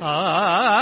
啊。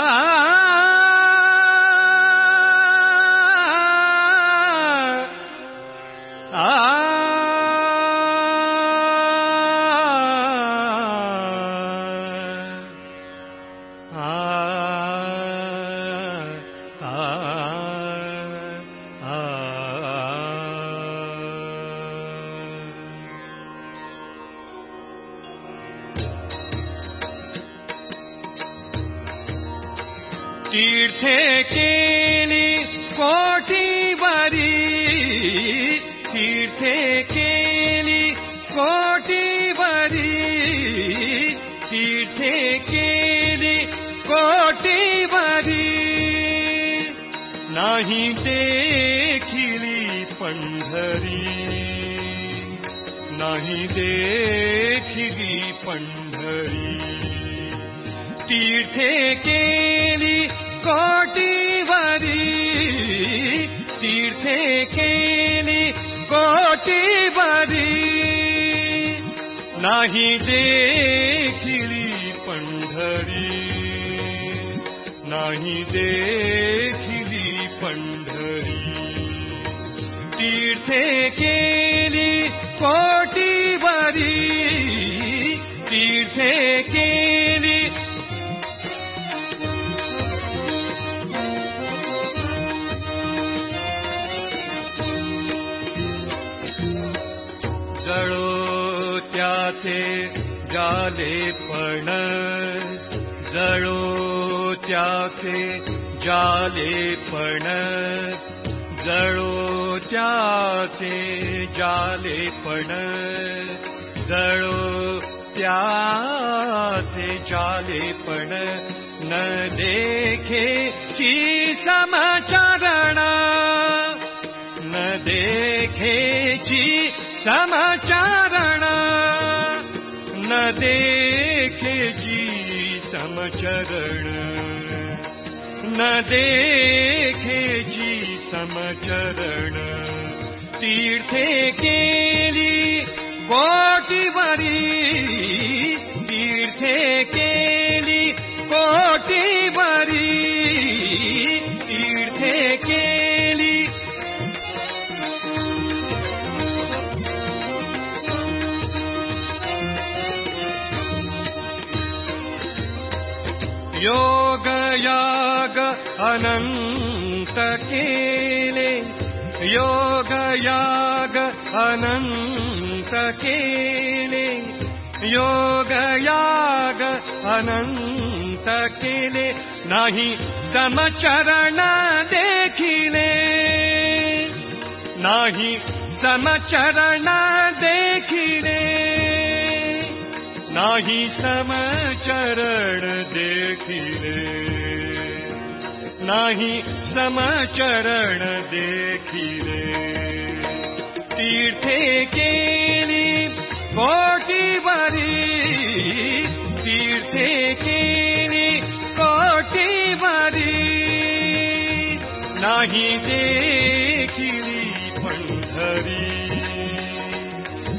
तीर्थे केली कोटि तीर्थे केली कोटि तीर्थे केली कोटि वरी नाही देखिली पंढरी। नाही देखिली पंढरी। तीर्थे केली कोटिवरी तीर्थे केली कोटिवरी। नाही देखिली पंढरी नाही देखिली पंढरी। तीर्थे केली कोटिवरी तीर्थे केली त्याचे जालेपण जळो त्याचे जालेपण जळो त्याचे जालेपण जळो त्याचे जालेपण न देखे ची समाचारण न देखेची समाचारण। न देखे जी समचरण। न देखे जी समचरण। तीर्थे केली कोटिवरी तीर्थे केली योगयाग अनन्त योगयाग अनन्त योगयाग अनन्त समचरण देखिले। नाही समचरण देखिले नाही समचरण देखिले। नाही समचरण देखिले। तीर्थे केली कोटिवरी तीर्थे केली कोटिवरी नाही देखिली पंढरी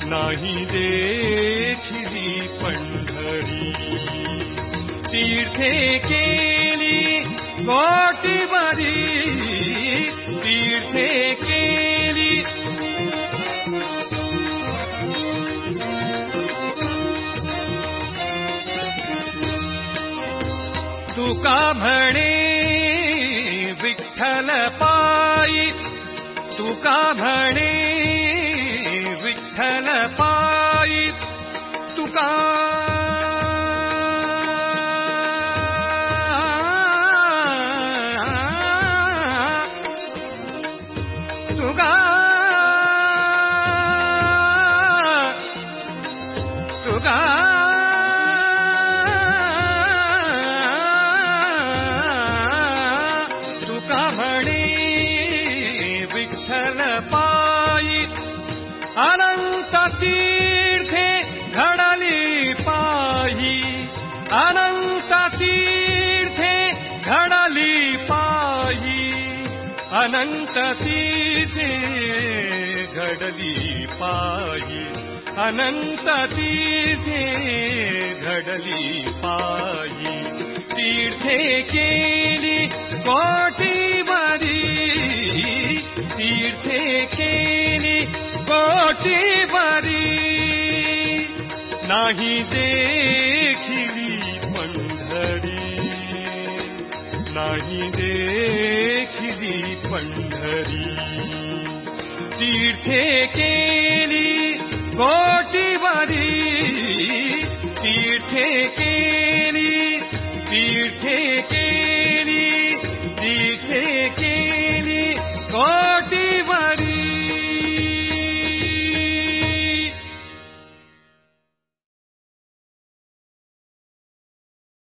नाही देखिली पंढरी। तीर्थे केली कोटिवरी तीर्थे केली। तुका म्हणे विठ्ठल पायी। तुका म्हणे अनंत तीर्थे घडली पाही। अनंत तीर्थे घडली पाही। अनंत तीर्थे घडली पाही। अनंत तीर्थे घडली पाही। तीर्थे तीर्थे केली कोटिवरी तीर्थे केली कोटिवरी नाही देखिली पंढरी। नाही देखिली पंढरी। तीर्थे कोटिवरी। तीर्थे केली